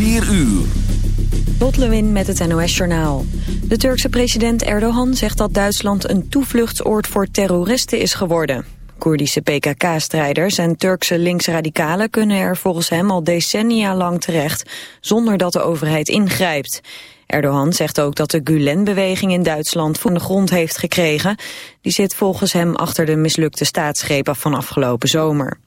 4 uur. Met het NOS Journaal. De Turkse president Erdogan zegt dat Duitsland een toevluchtsoord voor terroristen is geworden. Koerdische PKK-strijders en Turkse linksradicalen kunnen er volgens hem al decennia lang terecht, zonder dat de overheid ingrijpt. Erdogan zegt ook dat de Gulen-beweging in Duitsland van de grond heeft gekregen. Die zit volgens hem achter de mislukte staatsgreep van afgelopen zomer.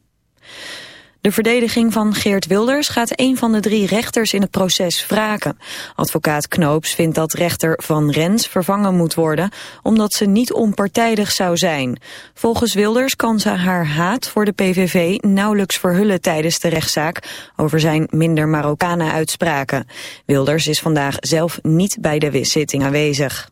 De verdediging van Geert Wilders gaat een van de drie rechters in het proces wraken. Advocaat Knoops vindt dat rechter Van Rens vervangen moet worden... omdat ze niet onpartijdig zou zijn. Volgens Wilders kan ze haar haat voor de PVV nauwelijks verhullen tijdens de rechtszaak... over zijn minder Marokkanen uitspraken. Wilders is vandaag zelf niet bij de zitting aanwezig.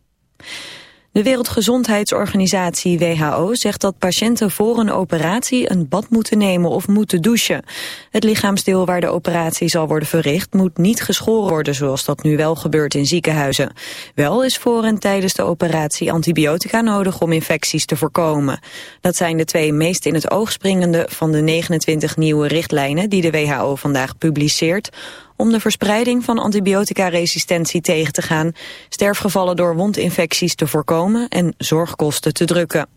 De Wereldgezondheidsorganisatie WHO zegt dat patiënten voor een operatie een bad moeten nemen of moeten douchen. Het lichaamsdeel waar de operatie zal worden verricht moet niet geschoren worden zoals dat nu wel gebeurt in ziekenhuizen. Wel is voor en tijdens de operatie antibiotica nodig om infecties te voorkomen. Dat zijn de twee meest in het oog springende van de 29 nieuwe richtlijnen die de WHO vandaag publiceert om de verspreiding van antibioticaresistentie tegen te gaan, sterfgevallen door wondinfecties te voorkomen en zorgkosten te drukken.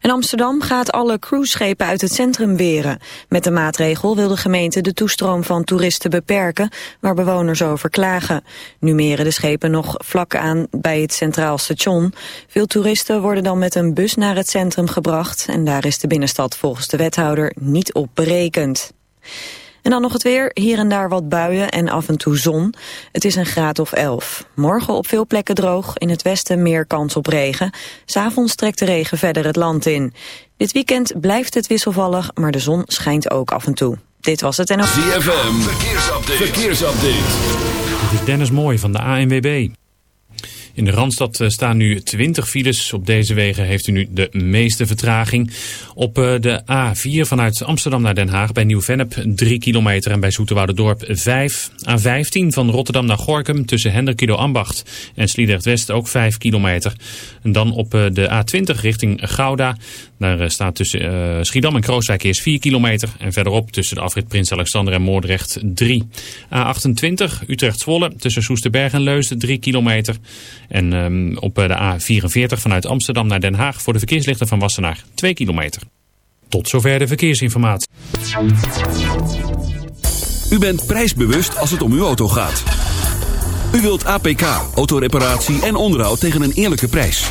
In Amsterdam gaat alle cruiseschepen uit het centrum weren. Met de maatregel wil de gemeente de toestroom van toeristen beperken, waar bewoners over klagen. Nu meren de schepen nog vlak aan bij het Centraal Station. Veel toeristen worden dan met een bus naar het centrum gebracht en daar is de binnenstad volgens de wethouder niet op berekend. En dan nog het weer, hier en daar wat buien en af en toe zon. Het is een graad of 11. Morgen op veel plekken droog, in het westen meer kans op regen. S'avonds trekt de regen verder het land in. Dit weekend blijft het wisselvallig, maar de zon schijnt ook af en toe. Dit was het en ook... ZFM, verkeersupdate. verkeersupdate. Dit is Dennis Mooi van de ANWB. In de Randstad eh, staan nu 20 files. Op deze wegen heeft u nu de meeste vertraging. Op eh, de A4 vanuit Amsterdam naar Den Haag bij Nieuw-Vennep 3 kilometer en bij Dorp 5. A15 van Rotterdam naar Gorkum tussen Hendrikido Ambacht en Sliedrecht West ook 5 kilometer. En dan op eh, de A20 richting Gouda. Daar staat tussen Schiedam en Krooswijk eerst 4 kilometer. En verderop tussen de afrit Prins Alexander en Moordrecht 3. A28 Utrecht-Zwolle tussen Soesterberg en Leusden 3 kilometer. En um, op de A44 vanuit Amsterdam naar Den Haag voor de verkeerslichten van Wassenaar 2 kilometer. Tot zover de verkeersinformatie. U bent prijsbewust als het om uw auto gaat. U wilt APK, autoreparatie en onderhoud tegen een eerlijke prijs.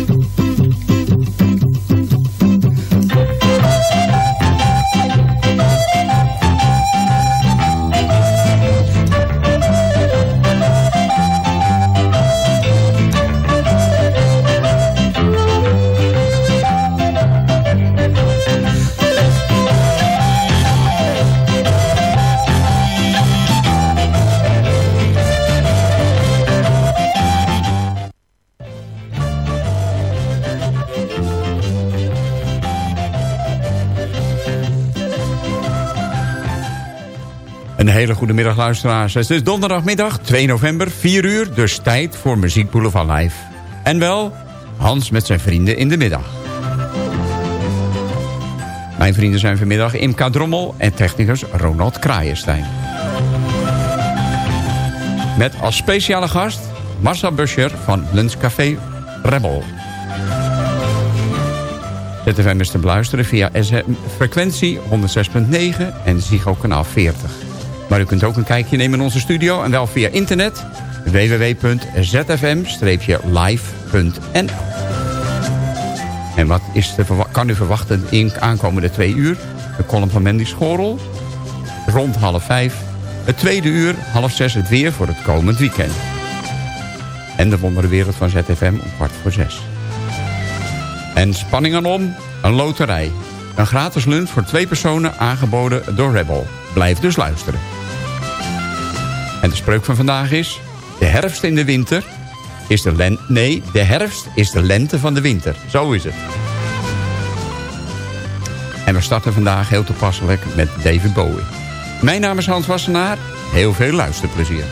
Hele goede middag luisteraars. Het is donderdagmiddag 2 november, 4 uur, dus tijd voor Muziek Boulevard Live. En wel Hans met zijn vrienden in de middag. Mijn vrienden zijn vanmiddag Imka Drommel en technicus Ronald Kraaienstein. Met als speciale gast Marcel Buscher van Lunchcafé Rebel. ZFM is te beluisteren via frequentie 106.9 en Ziggo kanaal 40. Maar u kunt ook een kijkje nemen in onze studio. En wel via internet www.zfm-live.nl En wat is kan u verwachten in aankomende twee uur? De column van Mandy Schorel. Rond half vijf. Het tweede uur, half zes, het weer voor het komend weekend. En de wonderenwereld van ZFM om kwart voor zes. En spanningen om, een loterij. Een gratis lunch voor twee personen aangeboden door Rebel. Blijf dus luisteren. En de spreuk van vandaag is... De herfst in de winter is de lente... Nee, de herfst is de lente van de winter. Zo is het. En we starten vandaag heel toepasselijk met David Bowie. Mijn naam is Hans Wassenaar. Heel veel luisterplezier.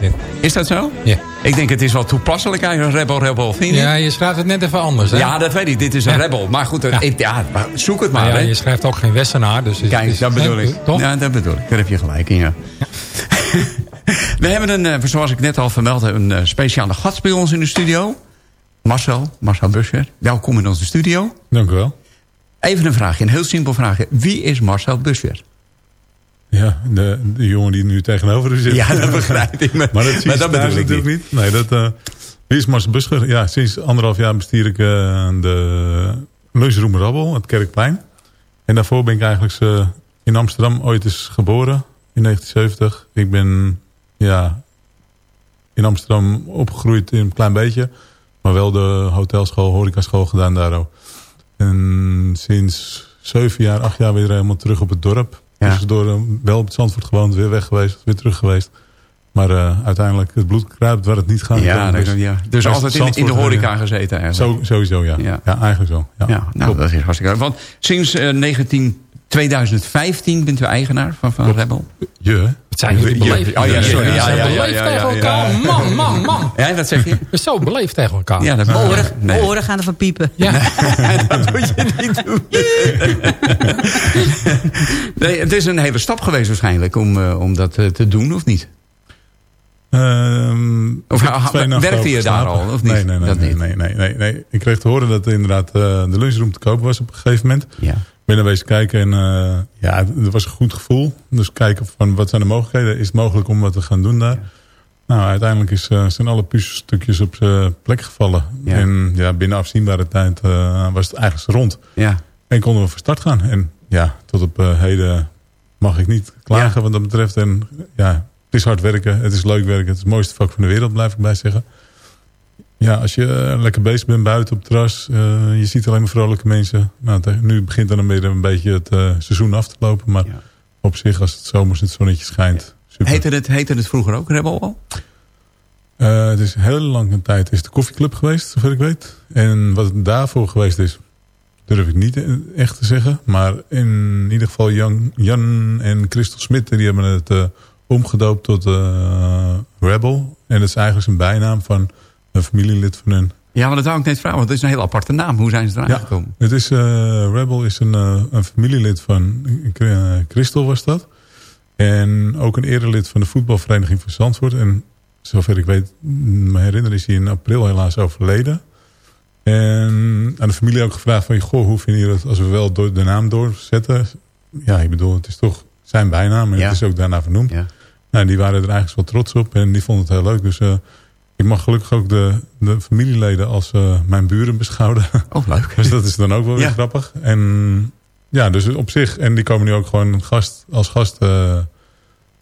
Dit. Is dat zo? Ja. Ik denk het is wel toepasselijk eigenlijk, Rebel Rebel. Vind je ja, je schrijft het net even anders. Hè? Ja, dat weet ik. Dit is een Ja. rebel. Maar goed, Ja. ik- ja, maar zoek het maar. Maar ja, je schrijft ook geen Wessenaar. Dus Kijk, is- dat bedoel ik. Toch? Ja, dat bedoel ik. Daar heb je gelijk in, ja. We hebben een, eh, zoals ik net al vermeldde, een eh, speciale gast bij ons in de studio. Marcel, Marcel Buscher. Welkom in onze studio. Dank u wel. Even een vraagje, een heel simpel vraagje. Wie is Marcel Buscher? Ja, de, de jongen die nu tegenover u zit. Ja, dat begrijp ik. Maar, Maar dat, maar dat bedoel ik natuurlijk niet. niet. Nee, dat eh, is Marcel Buscher. Ja, sinds anderhalf jaar bestier ik eh, de lunchroom Rabbel, het Kerkplein. En daarvoor ben ik eigenlijk eh, in Amsterdam ooit eens geboren, in 1970. Ik ben, ja, in Amsterdam opgegroeid in een klein beetje. Maar wel de hotelschool, horecaschool gedaan daar ook. En sinds zeven jaar, acht jaar weer helemaal terug op het dorp. Ja. Dus door eh, wel op het Zandvoort gewoond, weer weg geweest, weer terug geweest. Maar eh, uiteindelijk het bloed kruipt waar het niet gaat. Ja, Dus- ja. Dus altijd in, in de Zandvoort, horeca eh, gezeten eigenlijk. Zo, sowieso, ja. Ja. ja. eigenlijk zo. Ja, Ja, nou, dat is hartstikke leuk. Want sinds eh, 19, 2015 bent u eigenaar van, van Rebel. Je? Het zijn jullie Je- beleefd. oh ja, sorry. Ja, ja, ja, beleefd ja, tegen ja, elkaar. ja. Man, man, man. Ja, dat zeg je? We zo beleefd tegen elkaar. Ja, dat Oren, nee. oren gaan ervan piepen. Ja. dat moet je niet doen. nee, het is een hele stap geweest waarschijnlijk om, eh, om dat eh, te doen, of niet? Ehm, Of werkte je daar al, of niet? Nee, nee, nee, Dat nee, niet. nee, nee, nee, nee. Ik kreeg te horen dat inderdaad eh, de lunchroom te koop was op een gegeven moment. Ja. Ik ben er wezen kijken en eh, ja, er was een goed gevoel. Dus kijken van wat zijn de mogelijkheden. Is het mogelijk om wat te gaan doen daar? Nou, uiteindelijk is, eh, zijn alle puzzelstukjes op zijn plek gevallen. Ja. En ja, binnen afzienbare tijd eh, was het eigenlijk rond. Ja. En konden we van start gaan. En ja, tot op heden mag ik niet klagen Ja. wat dat betreft. En ja, het is hard werken, het is leuk werken. Het is het mooiste vak van de wereld, blijf ik bij zeggen. Ja, als je eh, lekker bezig bent buiten op het terras. eh, je ziet alleen maar vrolijke mensen. Nou, nu begint dan een beetje het eh, seizoen af te lopen. Maar Ja. op zich, als het zomers het zonnetje schijnt. Super. Heette, het, heette het vroeger ook Rebel al? Het is heel lang een tijd is de koffieclub geweest, zover ik weet. En wat het daarvoor geweest is, durf ik niet echt te zeggen. Maar in ieder geval Jan, Jan en Christel Smit, die hebben het omgedoopt tot Rebel. En dat is eigenlijk een bijnaam van een familielid van hun. Ja, maar dat wou ik net vragen, want het is een heel aparte naam. Hoe zijn ze eraan Ja, gekomen? het is, eh, Rebel is een, eh, een familielid van eh, Christel was dat. En ook een erelid van de voetbalvereniging van Zandvoort. En zover ik weet, me herinner is hij in april helaas overleden. En aan de familie ook gevraagd van, goh, hoe vinden jullie het als we wel door de naam doorzetten? Ja, ik bedoel, het is toch zijn bijnaam en Ja. het is ook daarna vernoemd. Ja. Nou, die waren er eigenlijk wel trots op en die vonden het heel leuk. Dus ik mag gelukkig ook de, de familieleden als eh, mijn buren beschouwen. Oh, leuk. Dus dat is dan ook wel weer Ja. grappig. En ja, dus op zich. En die komen nu ook gewoon gast, als gast eh,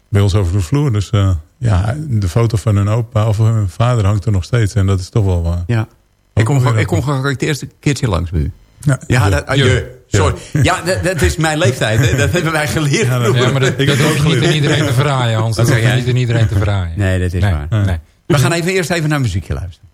bij ons over de vloer. Dus eh, ja, de foto van hun opa of hun vader hangt er nog steeds. En dat is toch wel... Ja. Ik kom, ik kom gewoon het eerste keertje langs bij u. ja, Ja, ja. dat, ah, Je. Sorry. Ja, dat, dat is mijn leeftijd. Hè. Dat hebben wij geleerd. Ja, dat- vroeger. Ja, maar dat, Ik dat ook niet aan geleerd. iedereen te verraaien, Hans. Dat hoef zeg je jij? niet aan iedereen te verraaien. Nee, dat is nee, waar. Nee. We gaan even eerst even naar muziekje luisteren.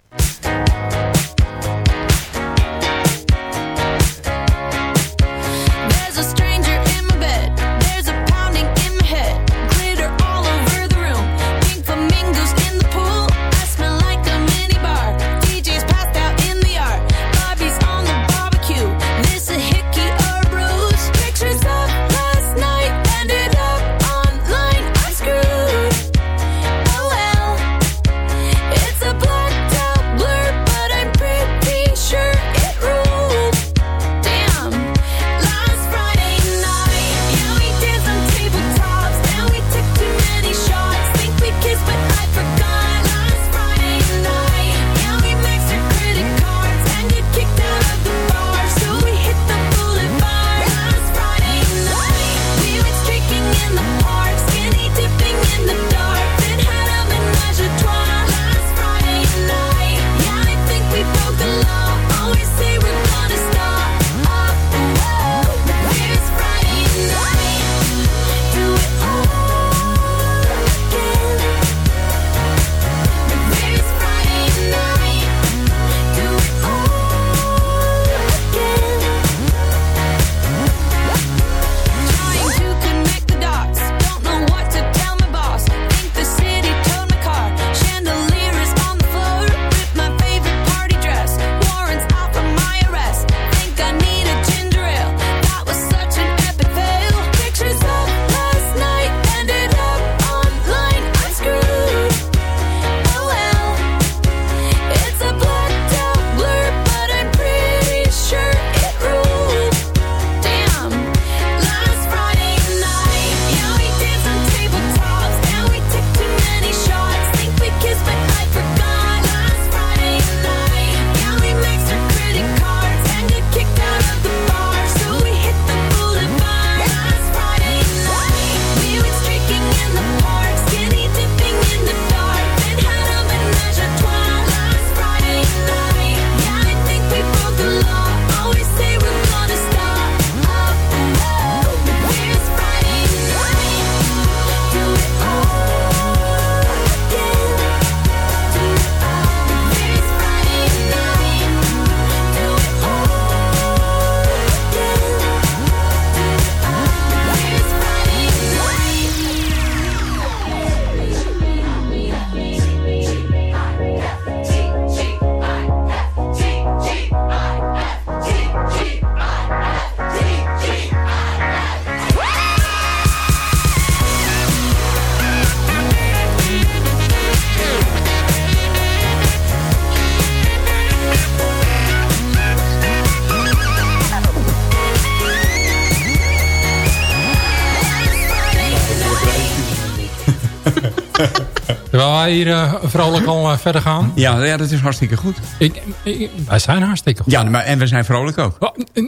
Wij hier eh, vrolijk al eh, verder gaan? Ja, ja, dat is hartstikke goed. Ik, ik- wij zijn hartstikke goed. Ja, maar, en we zijn vrolijk ook. Oh, eh,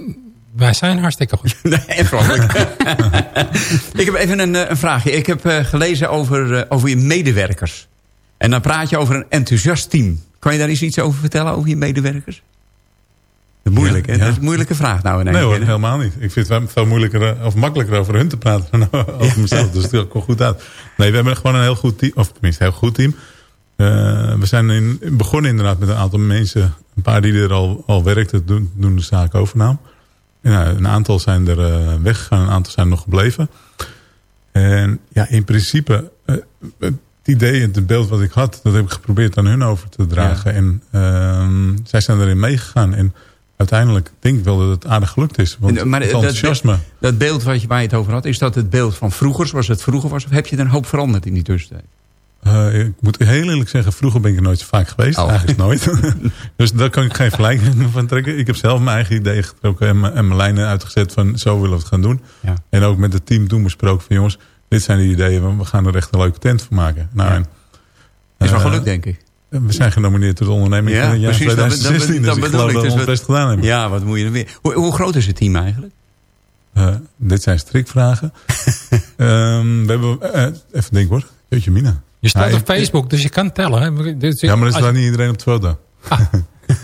wij zijn hartstikke goed. Nee, vrolijk. ik heb even een, een vraagje. Ik heb gelezen over, over je medewerkers. En dan praat je over een enthousiast team. Kan je daar eens iets over vertellen, over je medewerkers? Dat moeilijk, hè? Ja, ja. Dat is een moeilijke vraag nou in één Nee hoor, keer, helemaal niet. Ik vind het veel moeilijker eh, of makkelijker over hun te praten dan over mezelf. Dus het komt goed uit. Nee, we hebben gewoon een heel goed team. Of tenminste, een heel goed team. Eh, we zijn in, begonnen inderdaad met een aantal mensen. Een paar die er al, al werkten, doen, doen de zaak overnam. Nou, een aantal zijn er eh, weggegaan, een aantal zijn nog gebleven. En ja, in principe, het idee, het beeld wat ik had, dat heb ik geprobeerd aan hun over te dragen. En ehm, zij zijn erin meegegaan. En uiteindelijk denk ik wel dat het aardig gelukt is. Want En, maar het dat- enthousiasme... Dat beeld wat je, waar je het over had, is dat het beeld van vroeger, zoals het vroeger was? Of heb je er een hoop veranderd in die tussentijd? Eh, ik moet heel eerlijk zeggen, vroeger ben ik er nooit zo vaak geweest. Oh. Eigenlijk nooit. dus daar kan ik geen vergelijking van trekken. Ik heb zelf mijn eigen ideeën getrokken en mijn, en mijn lijnen uitgezet van zo willen we het gaan doen. Ja. En ook met het team toen besproken van jongens, dit zijn de ideeën, we gaan er echt een leuke tent van maken. Nou, Ja. en, Is wel eh, gelukt, denk ik. We zijn genomineerd tot de onderneming Ja, van het jaar precies, dat- dat- 2016. dat dus ik geloof ik. dat we Dus ons wat- best gedaan hebben. Ja, wat moet je er weer? Hoe, hoe groot is het team eigenlijk? Eh, dit zijn strikvragen. Ehm, we hebben, eh, even denken hoor. Jeetje mina. Je staat op Facebook, dus je kan tellen. Hè? Dus Ja, maar er staat niet iedereen op de foto.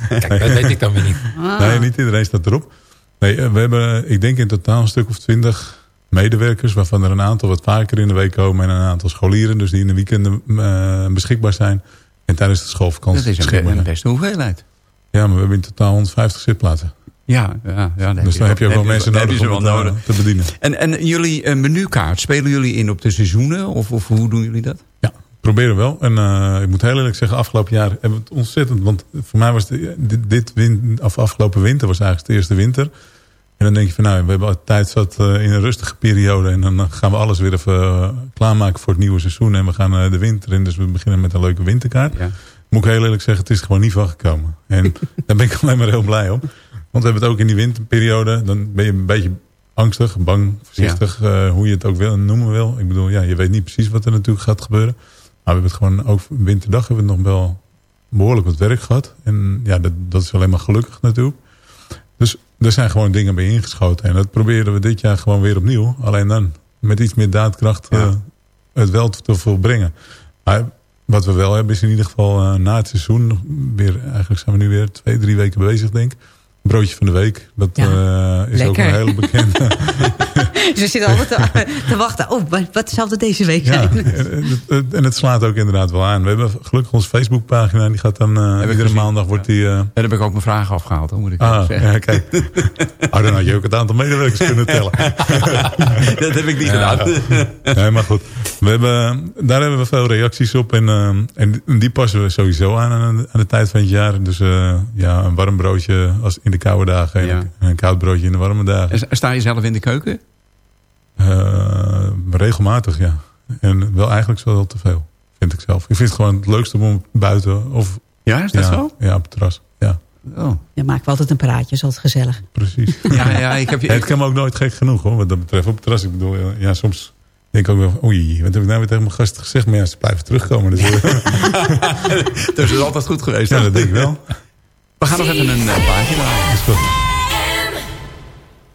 Kijk, dat weet ik dan weer niet. Nee, niet iedereen staat erop. Nee, eh, we hebben, ik denk in totaal een stuk of twintig medewerkers... waarvan er een aantal wat vaker in de week komen... en een aantal scholieren, dus die in de weekenden eh, beschikbaar zijn... en tijdens de schoolvakantie Dat is een, een beste hoeveelheid. Ja, maar we hebben in totaal 150 zitplaatsen. Ja, ja, ja dus dan heb je ook wel mensen nodig om eh, nodig. te bedienen. En, en jullie eh, menukaart, spelen jullie in op de seizoenen? Of, of hoe doen jullie dat? Ja, proberen wel. En eh, ik moet heel eerlijk zeggen, afgelopen jaar hebben we het ontzettend... want voor mij was de, dit, dit win, of afgelopen winter was eigenlijk de eerste winter... En dan denk je van nou, we hebben tijd zat eh, in een rustige periode. En dan gaan we alles weer even eh, klaarmaken voor het nieuwe seizoen. En we gaan eh, de winter in. Dus we beginnen met een leuke winterkaart. Ja. Moet ik heel eerlijk zeggen, het is gewoon niet van gekomen. En daar ben ik alleen maar heel blij om. Want we hebben het ook in die winterperiode. Dan ben je een beetje angstig, bang, voorzichtig. hoe je het ook wil noemen wil. Ik bedoel, ja, je weet niet precies wat er natuurlijk gaat gebeuren. Maar we hebben het gewoon ook winterdag hebben we nog wel behoorlijk wat werk gehad. En ja, dat, dat is alleen maar gelukkig natuurlijk. Er zijn gewoon dingen bij ingeschoten. En dat proberen we dit jaar gewoon weer opnieuw. Alleen dan met iets meer daadkracht Ja. eh, het wel te volbrengen. Maar wat we wel hebben is in ieder geval eh, na het seizoen... Weer, eigenlijk zijn we nu weer twee, drie weken bezig denk ik. Broodje van de week. Dat Ja. eh, is ook een hele bekende. Dus we zitten altijd te, te wachten. Oh, wat- wat zal het deze week ja, zijn? en, en het, en het slaat ook inderdaad wel aan. We hebben gelukkig onze Facebookpagina. en Die gaat dan eh, ik iedere gezien. maandag wordt die... eh, Daar heb ik ook mijn vragen afgehaald, hoor, moet ik ah, zeggen. ja, kijk. Oh, dan had je ook het aantal medewerkers kunnen tellen. dat heb ik niet Ja. gedaan. Nee, maar goed. We hebben, daar hebben we veel reacties op. En, en die passen we sowieso aan aan de, aan de tijd van het jaar. Dus eh, ja, een warm broodje als in de koude dagen. En Ja. een koud broodje in de warme dagen. En Sta je zelf in de keuken? Eh, regelmatig, ja. En wel eigenlijk zo wel te veel, vind ik zelf. Ik vind het gewoon het leukste om buiten of... Ja, is dat ja, zo? Ja, op het terras. Ja, Oh. Dan maken we altijd een praatje, is altijd gezellig. precies. Ja, ja, ik heb je... het kan me ook nooit gek genoeg, hoor, wat dat betreft. Op het terras, ik bedoel, ja, soms denk ik ook wel van... Oei, wat heb ik nou weer tegen mijn gasten gezegd? Maar ja, ze blijven terugkomen. Dus, dus het is altijd goed geweest. ja, dat denk ik wel. We gaan nog even een uh, plaatje draaien. Dat is goed.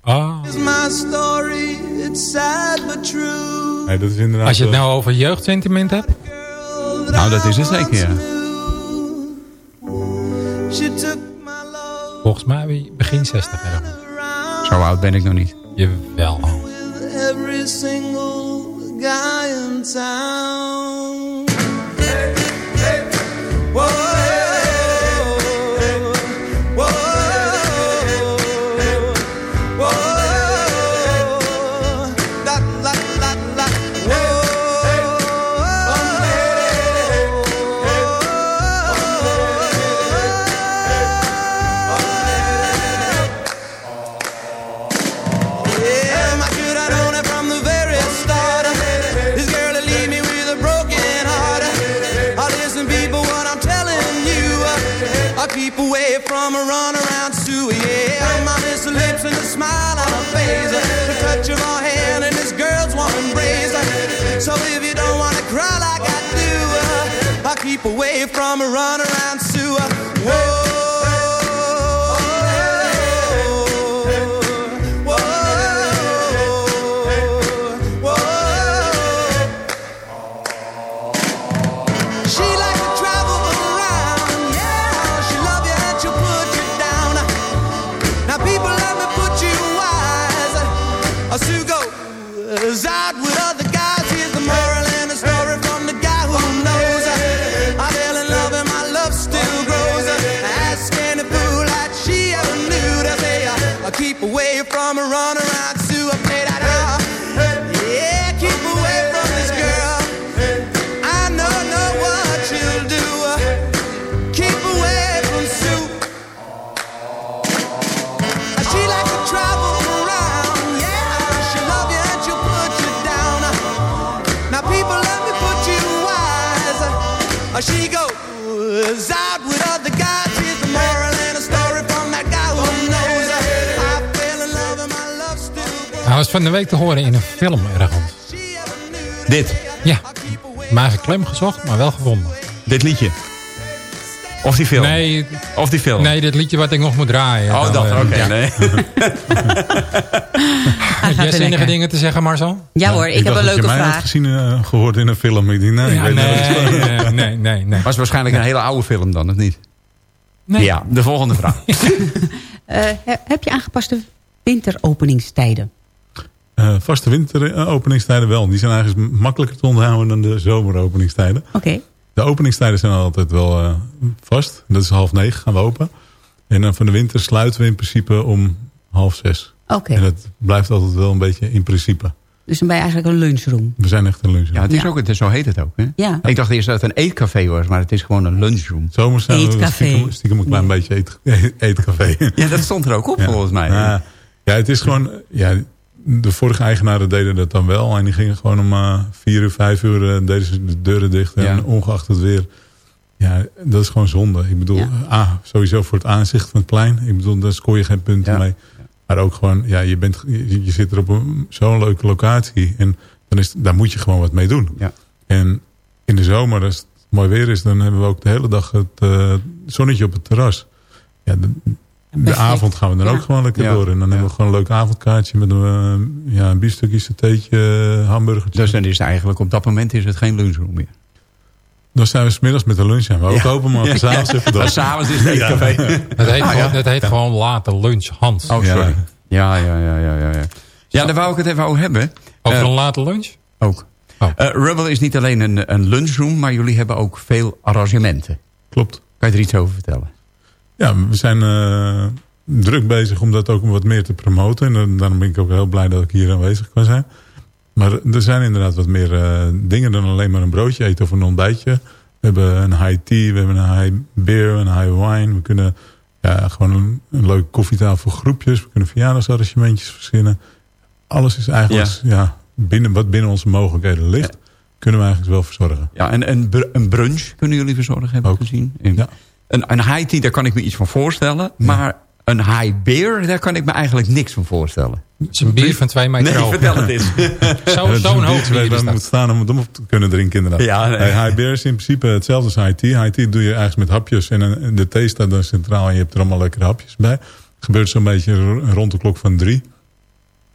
Ah, my story, it's sad but true. Nee, dat is inderdaad... als je het wel- nou over jeugdsentiment hebt. Nou, dat is het zeker, ja. Volgens mij begin 60 ergens. Zo oud ben ik nog niet. Jawel. with every single guy in town. Keep away from a run around Sue. Yeah, my miss her lips and a smile on her face. The touch of her hand and this girl's warm embrace. So if you don't wanna cry like I do, I keep away from a runaround Sue. Whoa. Van de week te horen in een film ergens. Dit, Ja, maar eigen klem gezocht, maar wel gevonden. dit liedje. Of die film. Nee, Of die film. nee, dit liedje wat ik nog moet draaien. Oh, Dan, dat, eh, oké. ja. nee. Heb jij zinnige dingen te zeggen, Marcel? Ja hoor, ik, heb dacht een dat je leuke mij had vraag. gezien eh, gehoord in een film. Ik denk, nee, ik weet nee, nee, nee, nee, nee. Was waarschijnlijk een hele oude film dan, of niet? Nee. Ja, de volgende vraag. Eh, he- heb je aangepaste winteropeningstijden? Eh, vaste winteropeningstijden wel. Die zijn eigenlijk makkelijker te onthouden dan de zomeropeningstijden. Oké. De openingstijden zijn altijd wel eh, vast. Dat is half negen gaan we open. En dan van de winter sluiten we in principe om half zes. Oké. En dat blijft altijd wel een beetje in principe. Dus dan ben je eigenlijk een lunchroom. We zijn echt een lunch. Ja, het is Ja. ook, het is, zo heet het ook. Hè? Ja. Ik dacht eerst dat het een eetcafé was, maar het is gewoon een lunchroom. Zomers zijn we Eetcafé. stiekem, stiekem een klein beetje eet, eetcafé. Ja, dat stond er ook op Ja. volgens mij. Ja, ja, het is gewoon... Ja, de vorige eigenaren deden dat dan wel. En die gingen gewoon om eh, vier uur, vijf uur eh, deden ze de deuren dicht. En Ja. ongeacht het weer. Ja, dat is gewoon zonde. Ik bedoel, Ja. ah, sowieso voor het aanzicht van het plein. Ik bedoel, daar scoor je geen punten Ja. mee. Maar ook gewoon, ja, je, bent, je, je zit er op zo'n leuke locatie. En dan is, daar moet je gewoon wat mee doen. Ja. En in de zomer, als het mooi weer is... dan hebben we ook de hele dag het eh, zonnetje op het terras. Ja, de, avond gaan we dan Ja. ook gewoon lekker Ja. door. En dan Ja. hebben we gewoon een leuk avondkaartje... met een, eh, ja, een biefstukje, satéetje, hamburgertje. Dus dan is het eigenlijk op dat moment is het geen lunchroom meer. Dan zijn we smiddags met de lunch aan. We ook open, maar Ja. s'avonds even door. S'avonds is het eetcafé. Het heet, gewoon, het heet gewoon late lunch, Hans. Oh, Ja. sorry. Ja, ja, ja, ja, ja. Ja, ja daar wou ik het even over hebben. Over Eh, een late lunch? Ook. Oh. Eh, Rubble is niet alleen een, een lunchroom, maar jullie hebben ook veel arrangementen. Klopt. Kan je er iets over vertellen? Ja, we zijn eh, druk bezig om dat ook wat meer te promoten. En dan- daarom ben ik ook heel blij dat ik hier aanwezig kan zijn. Maar er zijn inderdaad wat meer eh, dingen dan alleen maar een broodje eten of een ontbijtje. We hebben een high tea, we hebben een high beer, een high wine. We kunnen ja, gewoon een, een leuke koffietafel voor groepjes. We kunnen verjaardagsarrangementjes verzinnen. Alles is eigenlijk ja. binnen, wat binnen onze mogelijkheden ligt. Kunnen we eigenlijk wel verzorgen. Ja, en een, br- een brunch kunnen jullie verzorgen, heb ik Ook. gezien. En Ja. Een, een high tea, daar kan ik me iets van voorstellen. Maar een high beer, daar kan ik me eigenlijk niks van voorstellen. Het is een bier van twee meter Nee, hoog. vertel het eens. Zo- Ja, Zo'n een hoog waar bier moet staan om het om op te kunnen drinken inderdaad. Ja, nee. Hey, high beer is in principe hetzelfde als high tea. High tea doe je eigenlijk met hapjes. En een- de thee staat dan centraal en je hebt er allemaal lekkere hapjes bij. gebeurt zo'n beetje rond de klok van drie.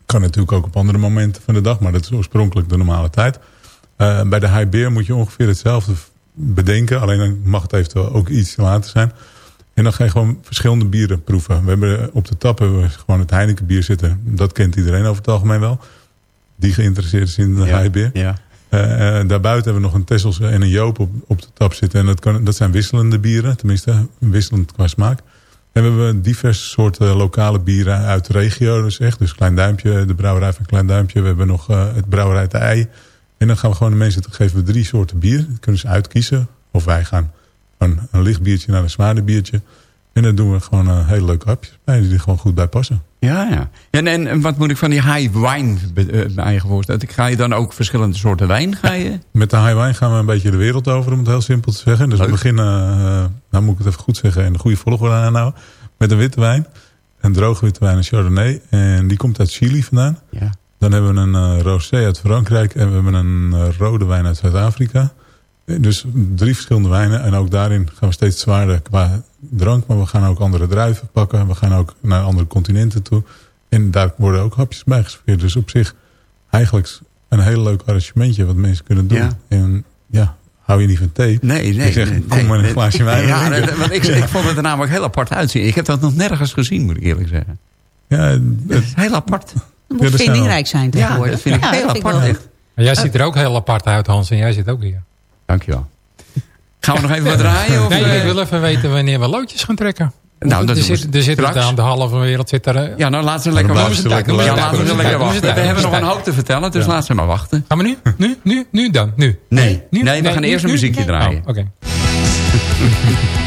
Kan natuurlijk ook op andere momenten van de dag. Maar dat is oorspronkelijk de normale tijd. Eh, bij de high beer moet je ongeveer hetzelfde bedenken. Alleen dan mag het eventueel ook iets later zijn. En dan ga je gewoon verschillende bieren proeven. We hebben op de tap hebben we gewoon het Heineken bier zitten. Dat kent iedereen over het algemeen wel. Die geïnteresseerd is in de Ja, beer. Ja. Eh, eh, daarbuiten hebben we nog een Tessels en een Joop op, op de tap zitten. En dat, kan, dat zijn wisselende bieren, tenminste wisselend qua smaak. En we hebben diverse soorten lokale bieren uit de regio. Dus echt, dus Klein Duimpje, de brouwerij van Klein Duimpje. We hebben nog eh, het brouwerij de Ei. En dan gaan we gewoon de mensen, geven we drie soorten bier. Dat kunnen ze uitkiezen. Of wij gaan een, een licht biertje naar een zwaarder biertje. En dan doen we gewoon een hele leuke hapjes bij die er gewoon goed bij passen. Ja, ja. En, en, en wat moet ik van die high wine eh, mijn eigen voorstellen? Ga je dan ook verschillende soorten wijn? Ga je? Met de high wine gaan we een beetje de wereld over, om het heel simpel te zeggen. Dus Leuk. we beginnen, eh, nou moet ik het even goed zeggen, en de goede volgorde aanhouden. Met een witte wijn, een droge witte wijn, een Chardonnay. En die komt uit Chili vandaan. Ja. Dan hebben we een eh, rosé uit Frankrijk en we hebben een eh, rode wijn uit Zuid-Afrika. Dus drie verschillende wijnen. En ook daarin gaan we steeds zwaarder qua drank. Maar we gaan ook andere druiven pakken. We gaan ook naar andere continenten toe. En daar worden ook hapjes bij geserveerd. Dus op zich eigenlijk een heel leuk arrangementje wat mensen kunnen doen. Ja. En ja, hou je niet van thee? Nee, nee. Nee, kom maar een nee. glaasje wijn. Ja, want ik, ik vond het er namelijk heel apart uitzien. Ik heb dat nog nergens gezien, moet ik eerlijk zeggen. Ja, Het het, is heel apart. Het Ja, moet zijn vindingrijk zijn Ja, tegenwoordig. dat vind ik Ja, heel dat vind ik apart. wel. Echt. Maar jij ziet er ook heel apart uit, Hans. En jij zit ook hier. Dankjewel. Gaan we nog even wat draaien? Of, Nee, eh, ik wil even weten wanneer we loodjes gaan trekken. Nou, dat er we zit, er zit aan de halve wereld zit er... eh, Ja, nou laten ze lekker wachten. Ja, laten lekker. We hebben nog een hoop te vertellen, dus laten ze maar wachten. Gaan we nu? Nu? Nu? Nu dan? Nu? Nee, Nu? nee we gaan eerst een muziekje draaien. Oh, Oké.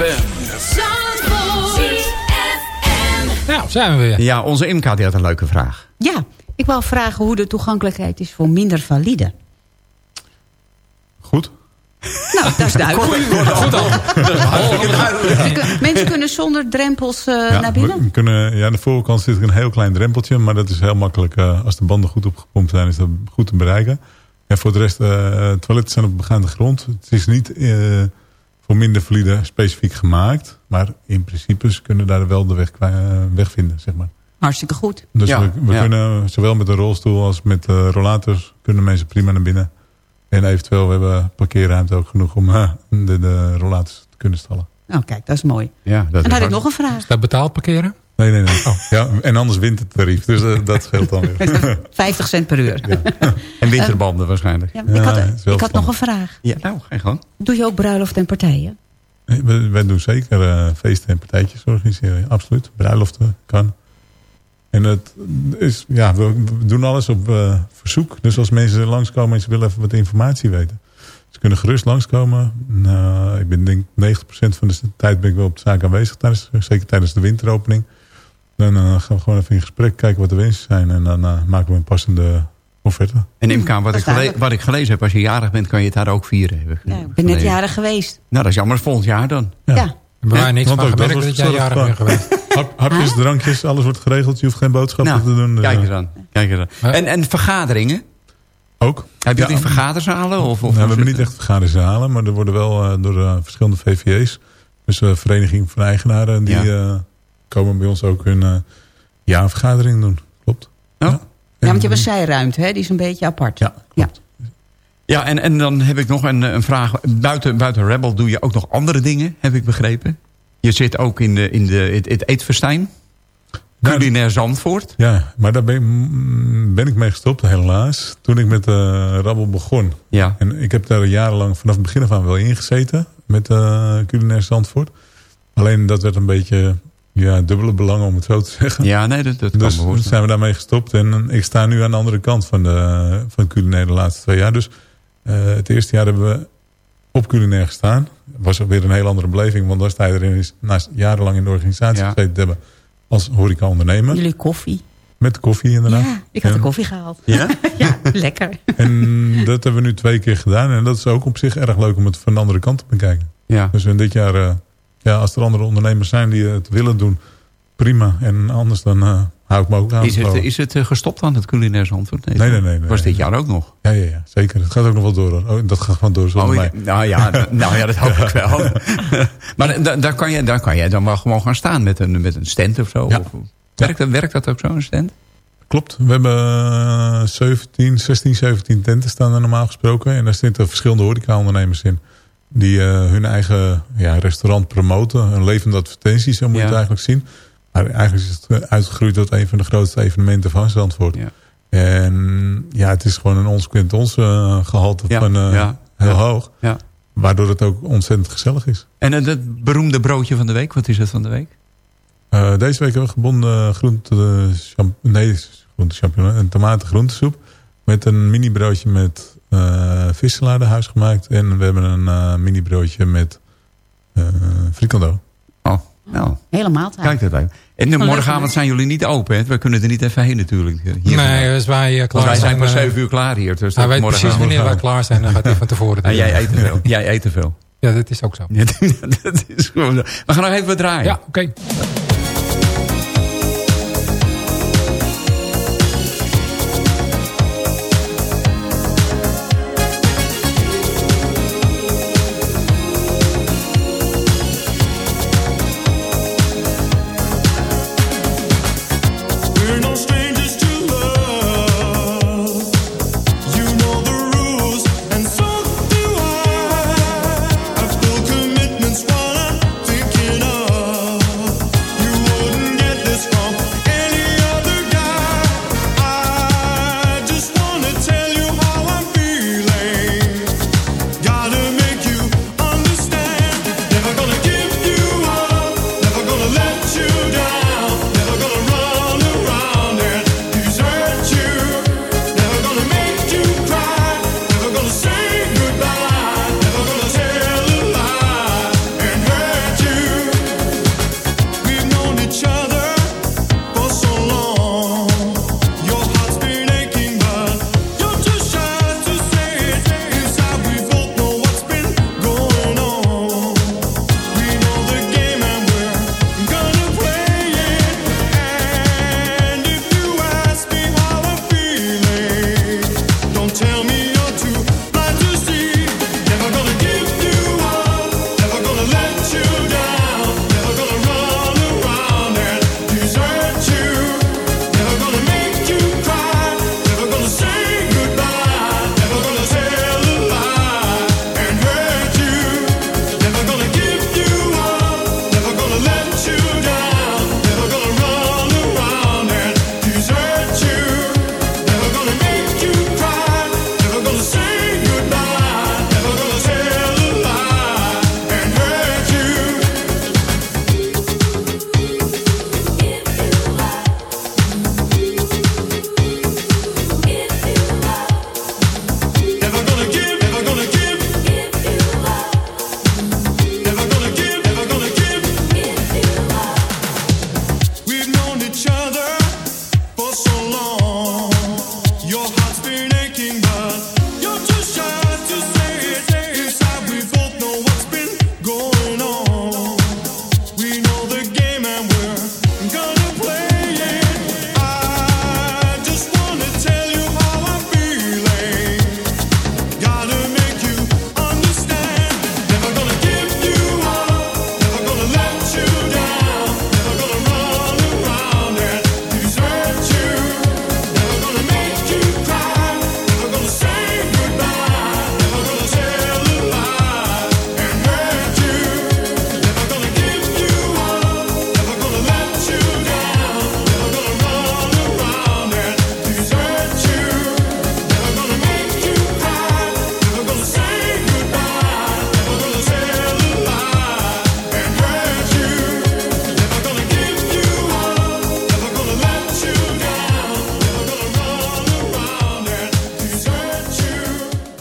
ZFM. Nou, zijn we weer. Ja, onze Imka die had een leuke vraag. Ja, ik wou vragen hoe de toegankelijkheid is voor minder valide. Goed. Nou, dat is duidelijk. Goed dan. Je kun- Mensen kunnen zonder drempels eh, Ja, naar binnen. we kunnen, ja, aan de voorkant zit een heel klein drempeltje. Maar dat is heel makkelijk. eh, als de banden goed opgepompt zijn, is dat goed te bereiken. En voor de rest, eh toiletten zijn op begaande grond. Het is niet eh, voor minder valide specifiek gemaakt. Maar in principe ze kunnen daar wel de weg, eh, weg vinden, zeg maar. Hartstikke goed. Dus Ja, we, we ja. kunnen zowel met een rolstoel als met eh rollators... kunnen mensen prima naar binnen. En eventueel, we hebben parkeerruimte ook genoeg om eh, de, de rollators te kunnen stallen. Nou, kijk, dat is mooi. Ja, dat En had ik nog een vraag. Is dat betaald parkeren? Nee, nee, nee. Ja, en anders wint het tarief. Dus eh, dat scheelt dan weer. 50 cent per uur. En winterbanden waarschijnlijk. Ja, ik had, ik had nog een vraag. Ja, nou, geen gang. Doe je ook bruiloft en partijen? Nee, wij doen zeker eh, feesten en partijtjes organiseren. Ja, absoluut. Bruiloften kan. En het is, ja, we, we doen alles op eh, verzoek. Dus als mensen langskomen en ze willen even wat informatie weten. Ze kunnen gerust langskomen. Nou, ik ben denk 90% van de tijd ben ik wel op de zaak aanwezig. Tijdens, zeker tijdens de winteropening. Dan eh, gaan we gewoon even in gesprek kijken wat de wensen zijn. En dan eh, maken we een passende offerte. En Imka, wat, dat ik gele- wat ik gelezen heb, als je jarig bent, kan je het daar ook vieren. heb ik, Ja, eh, ik ben net jaren geweest. Nou, dat is jammer. Volgend jaar dan. Ja. Ja. Bij mij niks Want van ook dat gemerkt dat wordt jij jarig bent geweest. Hap- hapjes, drankjes, alles wordt geregeld. Je hoeft geen boodschappen Nou, te doen. dus, kijk eh, eens aan. Kijk eens aan. Maar- En, en vergaderingen? Ook. Heb je Ja. die vergaderzalen? Of, of Nou, we hebben niet echt vergaderzalen, maar er worden wel eh, door eh, verschillende VVE's, dus eh Vereniging van Eigenaren, die eh, komen bij ons ook hun eh jaarvergadering doen. Klopt. Oh. Ja, want je hebt een zijruimte, hè? die is een beetje apart. Ja, ja. Ja, en, en dan heb ik nog een, een vraag. Buiten, buiten Rebel doe je ook nog andere dingen, heb ik begrepen. Je zit ook in, de, in de, het, het eetfestijn. Nou, Culinair Zandvoort. Ja, maar daar ben, ik- mm, ben ik mee gestopt, helaas. Toen ik met eh Rabbel begon. Ja. En ik heb daar jarenlang vanaf het begin af aan wel ingezeten. Met eh culinair Zandvoort. Alleen dat werd een beetje ja, dubbele belangen om het zo te zeggen. Ja, nee, dat, dat kan Dus me voorstellen. zijn we daarmee gestopt. En ik sta nu aan de andere kant van, de, van culinair de laatste twee jaar. Dus eh, het eerste jaar hebben we op culinair gestaan. was ook weer een heel andere beleving. Want daar sta je erin is naast jarenlang in de organisatie Ja. gezeten te hebben. Als horeca-ondernemer. Jullie koffie. Met koffie inderdaad. Ja, ik had de koffie gehaald. Ja? ja, lekker. En dat hebben we nu twee keer gedaan. En dat is ook op zich erg leuk om het van de andere kant te bekijken. Ja. Dus in dit jaar, eh, ja, als er andere ondernemers zijn die het willen doen, prima. En anders dan eh, hou ik me ook aan. Is het, is het eh, gestopt aan het culinair Zandvoort? Nee, nee, nee, nee. Was dit jaar ook nog? Ja, ja, ja, zeker. Het gaat ook nog wel door. Oh, dat gaat gewoon door Oh, mij. nou, ja, nou ja, dat hoop ik wel. maar da- daar, kan je, daar kan jij dan wel gewoon gaan staan met een, met een stand of zo? Ja. Of, werkt, dat, werkt dat ook zo, een stand? Klopt. We hebben eh, 17, 16, 17 tenten staan er normaal gesproken. En daar zitten verschillende horeca-ondernemers in. Die eh, hun eigen ja, restaurant promoten. Een levende advertentie, zo moet je Ja. het eigenlijk zien. Maar eigenlijk is het eh, uitgegroeid tot een van de grootste evenementen van Zandvoort. Ja. En ja, het is gewoon een ons quint ons eh, gehalte Ja, van heel hoog. Ja. Waardoor het ook ontzettend gezellig is. En het, beroemde broodje van de week, wat is het van de week? Deze week hebben we gebonden groente, champ nee, groente champignon, een tomatengroentesoep. Met een mini broodje met eh vissalade huisgemaakt. En we hebben een eh, mini broodje met eh frikando. Oh, nou, Hele maaltijd. kijk dat even. En morgenavond zijn jullie niet open, hè? We kunnen er niet even heen natuurlijk. Hier Nee, wij klaar wij zijn pas eh, 7 uur klaar hier. Dus Hij dat weet precies wanneer wij klaar zijn. Dan gaat hij van tevoren. En doen. jij eet te veel. Jij eet te veel. Ja, dat is ook zo. Dat is gewoon zo. We gaan nog even wat draaien. Ja, oké.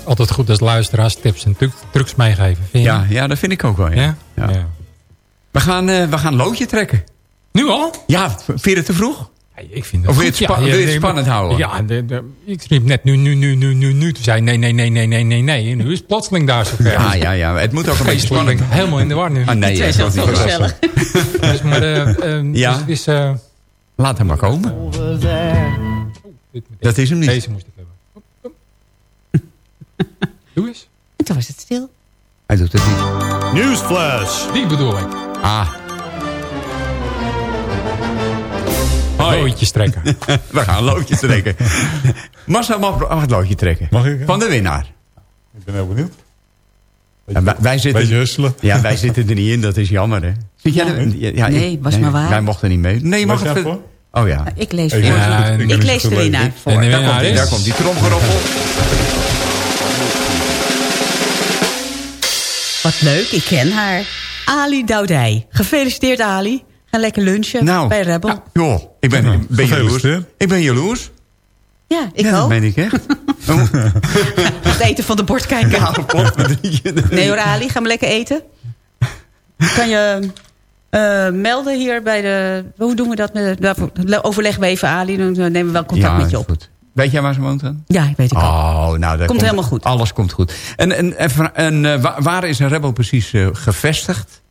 Altijd goed als luisteraars tips en truc- trucs meegeven. Vind je Ja, ja, dat vind ik ook wel. Ja. Ja? Ja. Ja. We, gaan, eh, we gaan loodje trekken. Nu al? Ja, vind je het te vroeg? Ik vind het Of wil je goed, het spa- ja. wil je het spannend houden? Ja, de, de, ik riep net nu, nu, nu, nu, nu, nu. Toen zei nee, nee, nee, nee, nee, nee, nee. En nu is het plotseling daar zover. Ja, ja, ja. Het moet ook een beetje spannend. helemaal in de war nu. Ah, nee, dat zijn is zo niet gezellig. Dus, maar, eh, eh, Ja. dus het is, eh, Laat hem maar komen. dit- Dat is hem niet. Deze moest ik hebben. Doe eens. En toen was het stil. Hij doet het niet. Newsflash. Die bedoel ik. Ah, Loodjes trekken. we gaan een loodje trekken. Marcel mag, mag het loodje trekken. Mag ik? Van de winnaar. Ik ben heel benieuwd. Ja, wij, zitten, husselen. ja, wij zitten er niet in, dat is jammer. Hè. Zit jij er? Ja, ja, Nee, was maar waar. Wij mochten niet mee. Nee, je mag het... Oh ja. Ik lees Ik voor. Ik lees de winnaar. Voor- En de daar komt die tromgeroffel. Wat leuk, ik ken haar. Ali Doudij. Gefeliciteerd Ali. Ga lekker lunchen Nou, bij Rebel. Joh, ik ben, Nou, ik ben jaloers. Ik ben jaloers. Ja, ik ja, dat ook. meen ik echt. Oh, Het eten van de bord kijken. nou. Nee hoor Ali, ga maar lekker eten. Kan je eh, melden hier bij de... Hoe doen we dat? Met, daarvoor overleggen we even Ali. Dan nemen we wel contact Ja, met je op. goed. Weet jij waar ze woont dan? Ja, ik weet het al. Oh, nou, dat komt, helemaal goed. Alles komt goed. En, en, en, en eh, wa- waar is een rebel precies eh, gevestigd?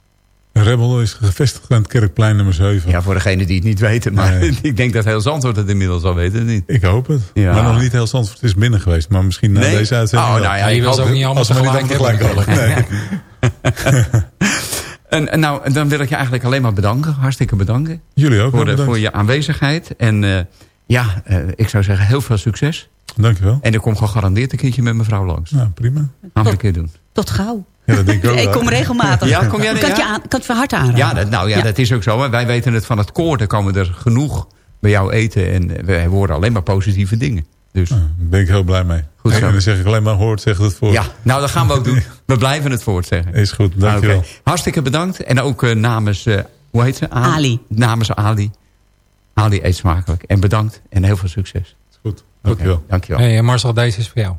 Een Rebel is gevestigd aan het Kerkplein nummer 7. Ja, voor degenen die het niet weten. Maar Nee. ik denk dat heel Zandvoort het inmiddels al weten, niet? Ik hoop het. Ja. Maar nog niet heel Zandvoort is binnen geweest. Maar misschien na Nee? deze uitzending Oh, nou ja, je wil hoop ook niet allemaal Als we niet allemaal tegelijk tegelijk hebben. hebben. Nee. En, en nou, dan wil ik je eigenlijk alleen maar bedanken. Hartstikke bedanken. Jullie ook. Voor, de, bedankt. voor je aanwezigheid. En eh, ja, eh, ik zou zeggen heel veel succes. Dankjewel. En ik kom gegarandeerd een keertje met mevrouw langs. Nou, prima. Gaan we een keer doen. Tot gauw. Ja, dat denk ik ook. Ik kom regelmatig. Ja, kom jij? Kan het je, aan, kan het van harte aanraden? Ja, dat, nou ja, dat is ook zo. hè. Wij weten het van het koor. Er komen er genoeg bij jou eten. En we horen alleen maar positieve dingen. Dus Nou, daar ben ik heel blij mee. Goed en zo. dan zeg ik alleen maar hoort, zeg het voor. ja, nou dat gaan we ook doen. We blijven het voortzeggen. Is goed, dankjewel. Oké. Hartstikke bedankt. En ook eh, namens, eh, hoe heet ze? Ali. Namens Ali. Ali, eet smakelijk. En bedankt en heel veel succes. Goed, dankjewel. Dankjewel. Hey, Marcel, deze is voor jou.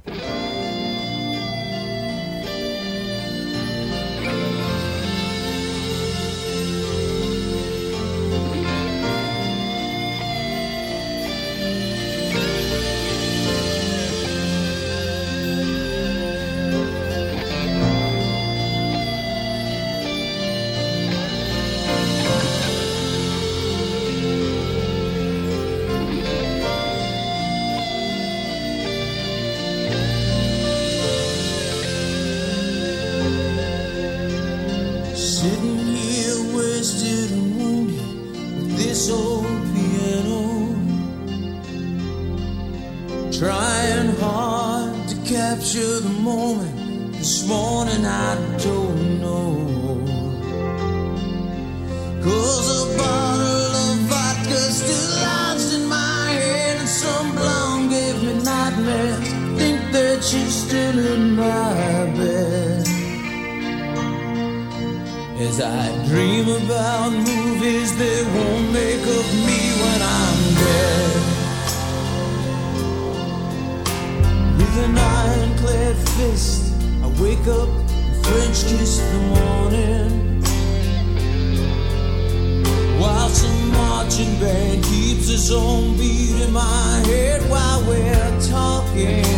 Kiss the morning. While some marching band keeps its own beat in my head while we're talking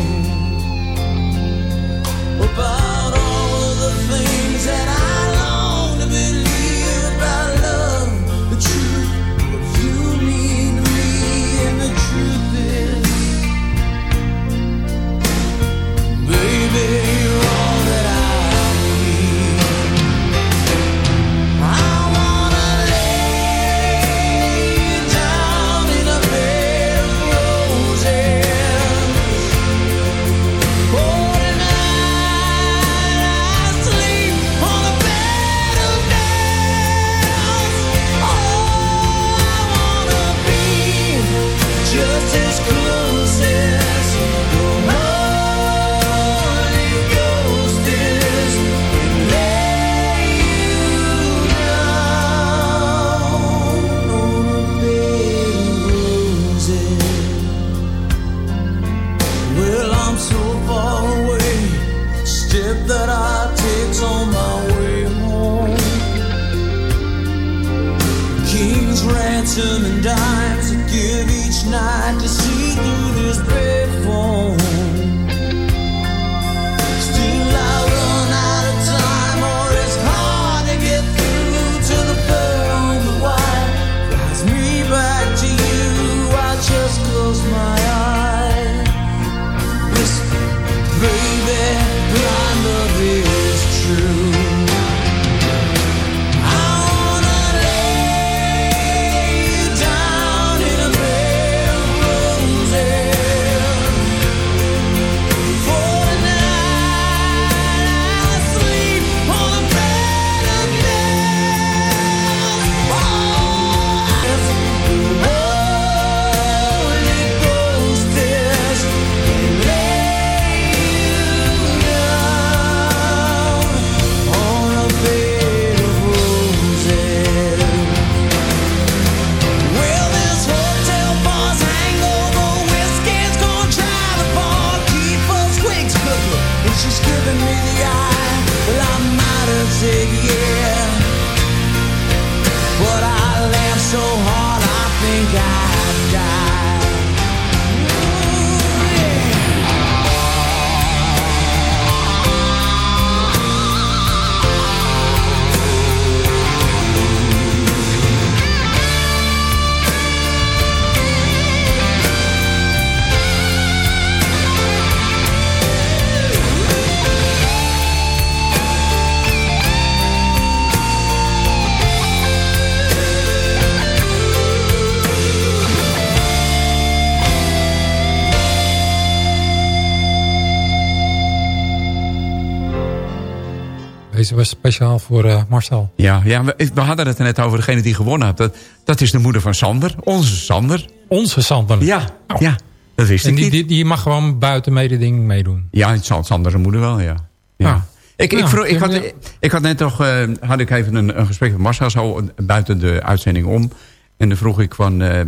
speciaal voor eh, Marcel. Ja, ja we, we hadden het er net over degene die gewonnen had. Dat, dat is de moeder van Sander, onze Sander. Onze Sander. Ja, ja dat wist En ik die, niet. die, die mag gewoon buiten mededing meedoen. Ja, het zal Sander zijn moeder wel, ja. ja. Ja. Ik, ik, vroeg, ik, had, ik had net nog eh, had ik even een, een gesprek met Marcel zo buiten de uitzending om. En dan vroeg ik van, eh,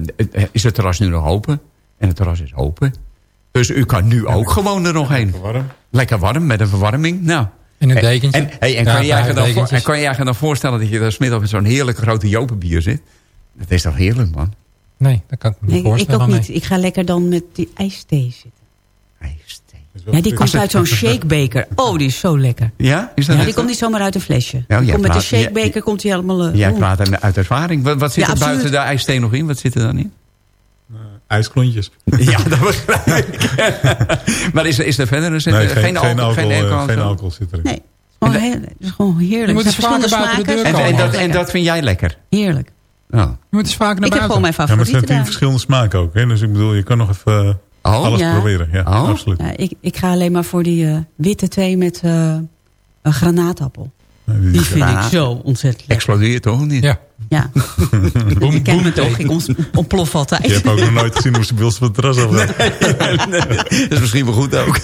is het terras nu nog open? En het terras is open. Dus u kan nu ook gewoon er nog heen. Warm. Lekker warm, met een verwarming. Nou. En een dekentje. En, hey, en Ja, kan, je eigenlijk dan, voor- en kan je eigenlijk dan voorstellen dat je daar smiddag met zo'n heerlijke grote jopenbier zit? Dat is toch heerlijk, man? Nee, dat kan ik me niet Nee, ik voorstellen. ook nee. niet. Ik ga lekker dan met die ijsthee zitten. IJsthee. Ja, die komt uit zo'n shakebeker. Oh, die is zo lekker. Ja? Is dat Ja, echt die komt niet zomaar uit een flesje. jij Die komt met jij- shakebeker komt hij helemaal... eh, Jij oeh. praat uit uit ervaring. Wat, wat zit Ja, er absoluut. buiten de ijsthee nog in? Wat zit er dan in? IJsklontjes. Ja, dat begrijp ik. maar is, er- is er verder een zet- Nee, geen, geen, geen, alcohol, geen eh, alcohol? geen alcohol zit erin. Nee, het is gewoon, het is gewoon heerlijk. Je moet eens vaker buiten de En, dat, en dat vind jij lekker? Heerlijk. Oh. Je moet eens vaker naar Ik heb gewoon buiten. mijn Ja, maar het zijn tien verschillende smaken ook. Hè? Dus ik bedoel, je kan nog even eh, Oh? alles Ja. proberen. Ja, Oh? absoluut. Ja, ik, ik ga alleen maar voor die eh, witte thee met eh, een granaatappel. Nee, die- vind ik zo ontzettend lekker. Explodeert toch of niet? Ja. Ja, Boem, je kent me toch, ik ont- ontplof altijd. Je hebt ook nog nooit gezien hoe ze bij ons van het terras afgaan. Dat is misschien wel goed ook.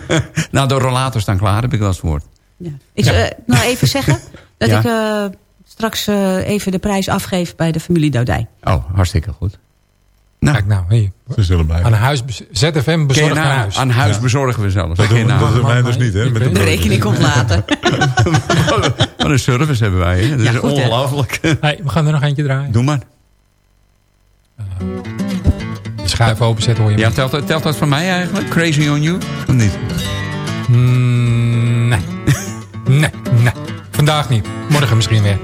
nou, de rollator staan klaar, heb ik wel eens gehoord. Ja. Ik zou eh, nou even zeggen dat Ja. ik eh, straks eh, even de prijs afgeef bij de familie Doudij. Oh, hartstikke goed. Nou, Kijk nou, hey, Ze zullen blijven. aan huis, ZFM nou, aan huis. aan huis Ja. bezorgen we zelfs. Dat doen, nou? dat doen wij dus niet, hè? Met De rekening komt later. Wat een service hebben wij. Hè? Dat Ja, is ongelooflijk. Hey, we gaan er nog eentje draaien. Doe maar. De schuif openzetten hoor je. Ja, telt, dat- telt dat van mij eigenlijk? Crazy on you? Of niet? Mm, nee. nee, nee. Vandaag niet. Morgen misschien weer.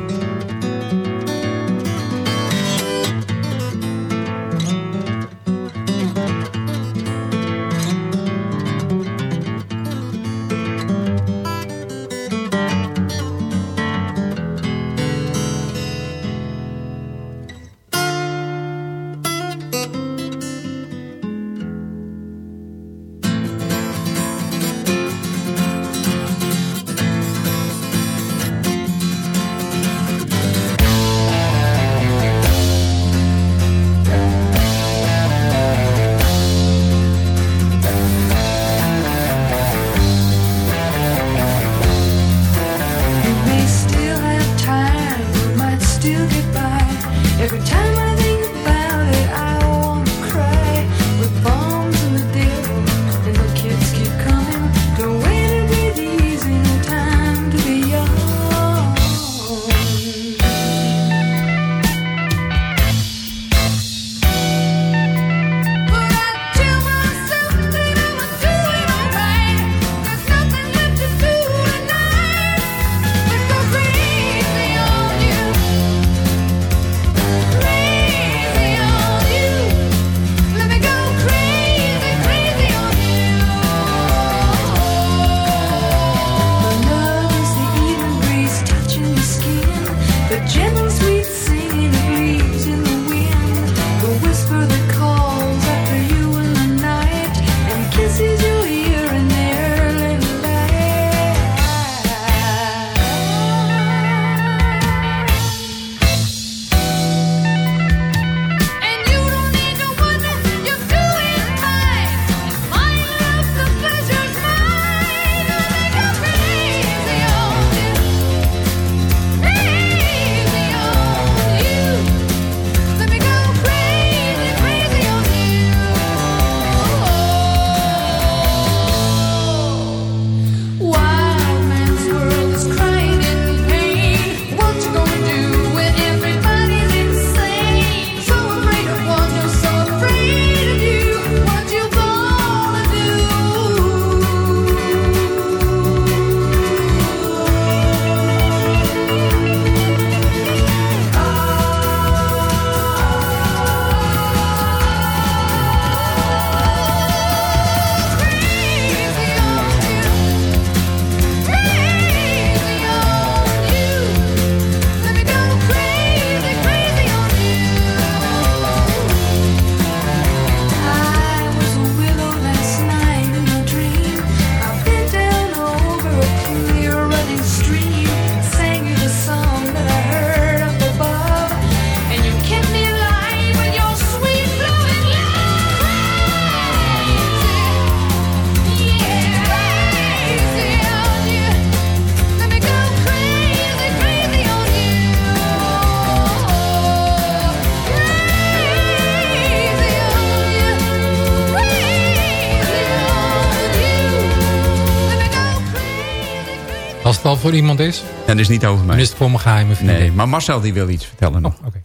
Voor iemand is, Dat is niet over dan mij. is het voor mijn geheime vriendin. Nee, maar Marcel die wil iets vertellen nog. Oh, oké.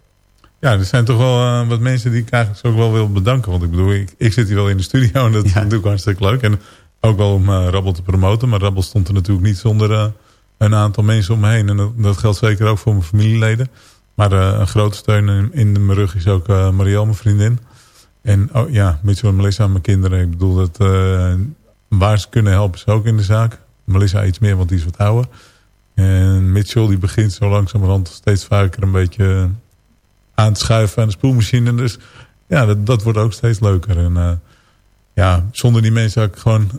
Ja, er zijn toch wel eh, wat mensen die ik eigenlijk ook wel wil bedanken. Want ik bedoel, ik, ik zit hier wel in de studio en dat is Ja. natuurlijk hartstikke leuk. En ook wel om eh, Rabbel te promoten. Maar Rabbel stond er natuurlijk niet zonder eh, een aantal mensen om me heen. En dat, dat geldt zeker ook voor mijn familieleden. Maar eh, een grote steun in, in mijn rug is ook eh Marielle, mijn vriendin. En oh, ja, Mitchell en Melissa, mijn kinderen. Ik bedoel, dat, eh, waar ze kunnen helpen is ook in de zaak. Melissa iets meer, want die is wat ouder. En Mitchell die begint zo langzamerhand steeds vaker een beetje aan te schuiven aan de spoelmachine. Dus ja, dat, dat wordt ook steeds leuker. En eh, ja, zonder die mensen had ik gewoon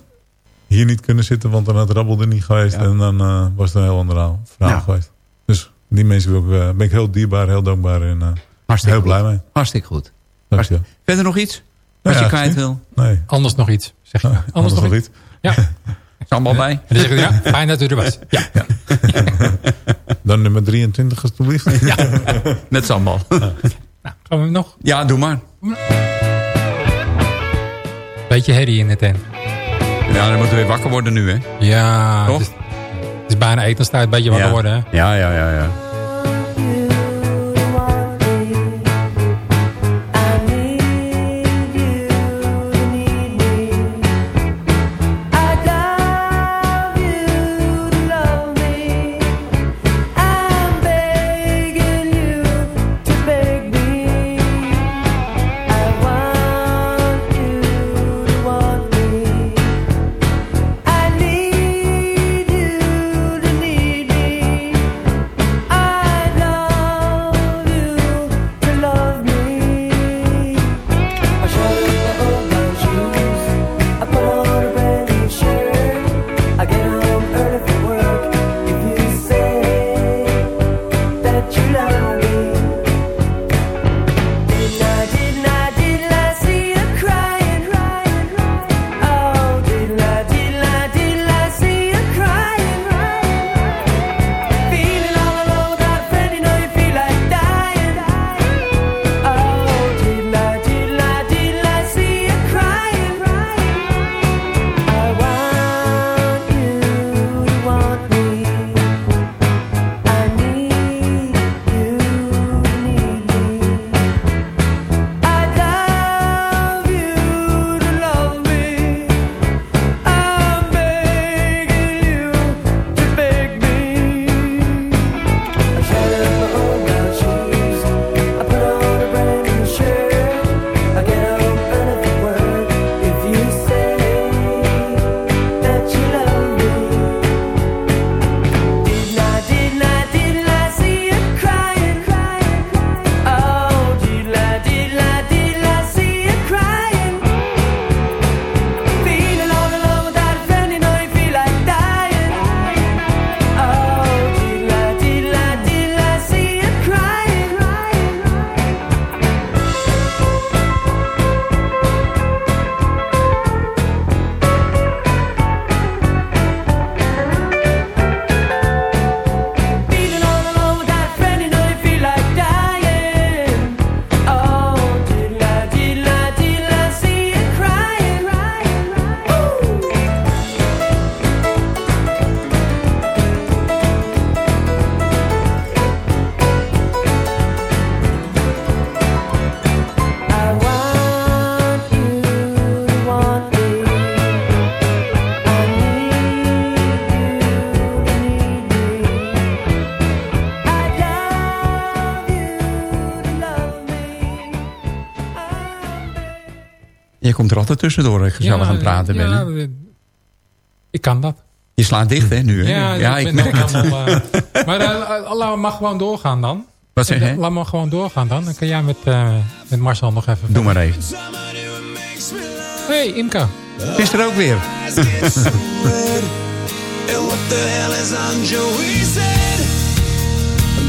hier niet kunnen zitten, want dan had Rabbel er niet geweest. Ja. En dan eh, was het een heel ander verhaal, Ja. geweest. Dus die mensen wil ik, eh, ben ik heel dierbaar, heel dankbaar en eh, Hartstikke heel goed. blij mee. Hartstikke goed. Dankjewel. Verder nog iets? Nou Wat je kwijt wil? Nee, Anders nog iets, zeg je. anders, Anders, nog, nog iets? iets. Ja. Allemaal bij? En dan zeg je, ja, fijn dat u er was. Ja. Dan nummer 23 alsjeblieft. Met sambal. Nou, gaan we nog? ja, doe maar. Beetje herrie in de tent. Ja, dan moeten we weer wakker worden nu, hè? Ja, Toch? het is, het is bijna etenstijd, een beetje wakker ja. worden. Hè? Ja, ja, ja, ja. Er altijd tussendoor, gezellig aan het praten ben. ja, eh, Ik kan dat. Je slaat dicht, hè, nu? Hè? Ja, ik ben merk nog het. helemaal, eh, maar uh, laten we maar gewoon doorgaan dan. Wat zeg je? Laat maar gewoon doorgaan dan. Dan kan jij met, uh, met Marcel nog even... Doe maar even. Hey, Imka. Is er ook weer. And what the hell is on Joey's head?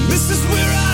This is where I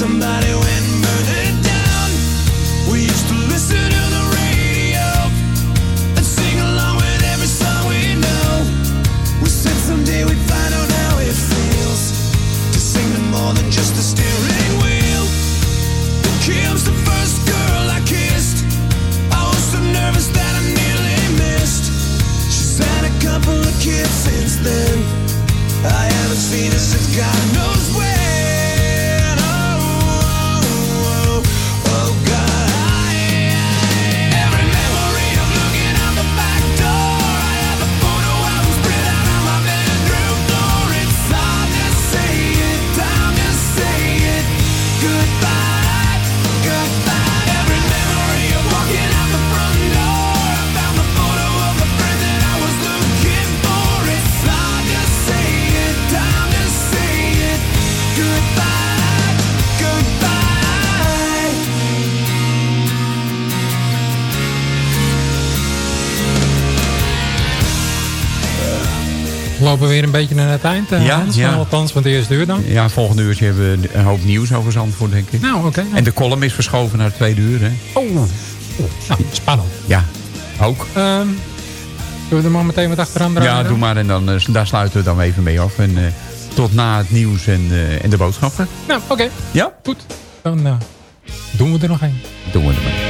somebody een beetje naar het eind, eh, ja, ja. althans van het eerste uur dan. Ja, volgende uurtje hebben we een hoop nieuws over Zandvoort, denk ik. Nou, oké. Nou. En de column is verschoven naar twee tweede uur, hè. Oh, oh nou, spannend. Ja, ook. Um, Zullen we er maar meteen wat achteraan draaien? Ja, doe maar. En dan, eh, daar sluiten we dan even mee af. En eh, tot na het nieuws en, en de boodschappen. Nou, oké. Ja? Goed. Dan doen we er nog een. Doen we er maar.